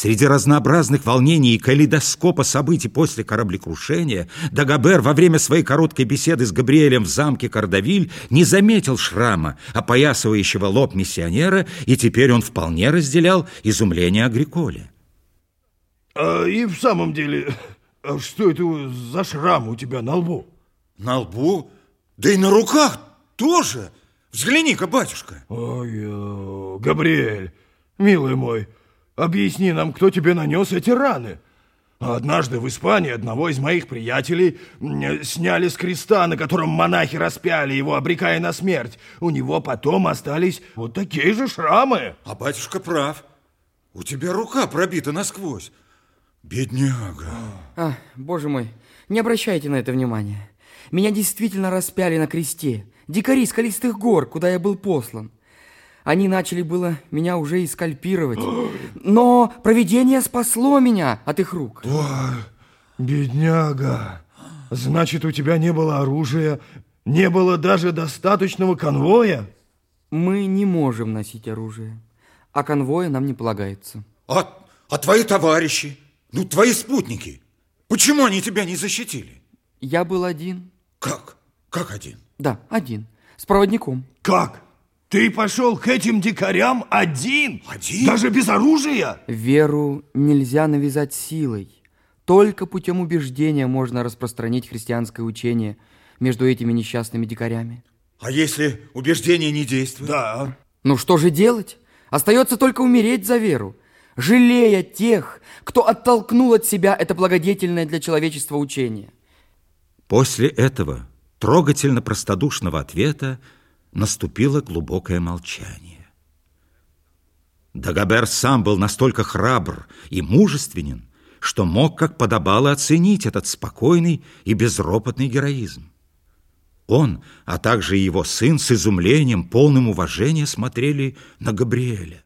Среди разнообразных волнений и калейдоскопа событий после кораблекрушения Дагобер во время своей короткой беседы с Габриэлем в замке Кардавиль не заметил шрама, опоясывающего лоб миссионера, и теперь он вполне разделял изумление Агриколя. А, и в самом деле, а что это за шрам у тебя на лбу? На лбу? Да и на руках тоже. Взгляни-ка, батюшка. Ой, Габриэль, милый мой, объясни нам, кто тебе нанес эти раны. Однажды в Испании одного из моих приятелей сняли с креста, на котором монахи распяли его, обрекая на смерть. У него потом остались вот такие же шрамы. А батюшка прав. У тебя рука пробита насквозь. Бедняга. А, боже мой, не обращайте на это внимания. Меня действительно распяли на кресте. Дикари скалистых гор, куда я был послан. Они начали было меня уже и скальпировать. Но провидение спасло меня от их рук. Ой, бедняга. Значит, у тебя не было оружия, не было даже достаточного конвоя? Мы не можем носить оружие, а конвоя нам не полагается. А, а твои товарищи, ну, твои спутники, почему они тебя не защитили? Я был один. Как? Как один? Да, один. С проводником. Как? Ты пошел к этим дикарям один? Один? Даже без оружия? Веру нельзя навязать силой. Только путем убеждения можно распространить христианское учение между этими несчастными дикарями. А если убеждение не действует? Да. Ну что же делать? Остается только умереть за веру, жалея тех, кто оттолкнул от себя это благодетельное для человечества учение. После этого трогательно простодушного ответа наступило глубокое молчание. Дагобер сам был настолько храбр и мужественен, что мог, как подобало, оценить этот спокойный и безропотный героизм. Он, а также его сын с изумлением, полным уважения смотрели на Габриэля.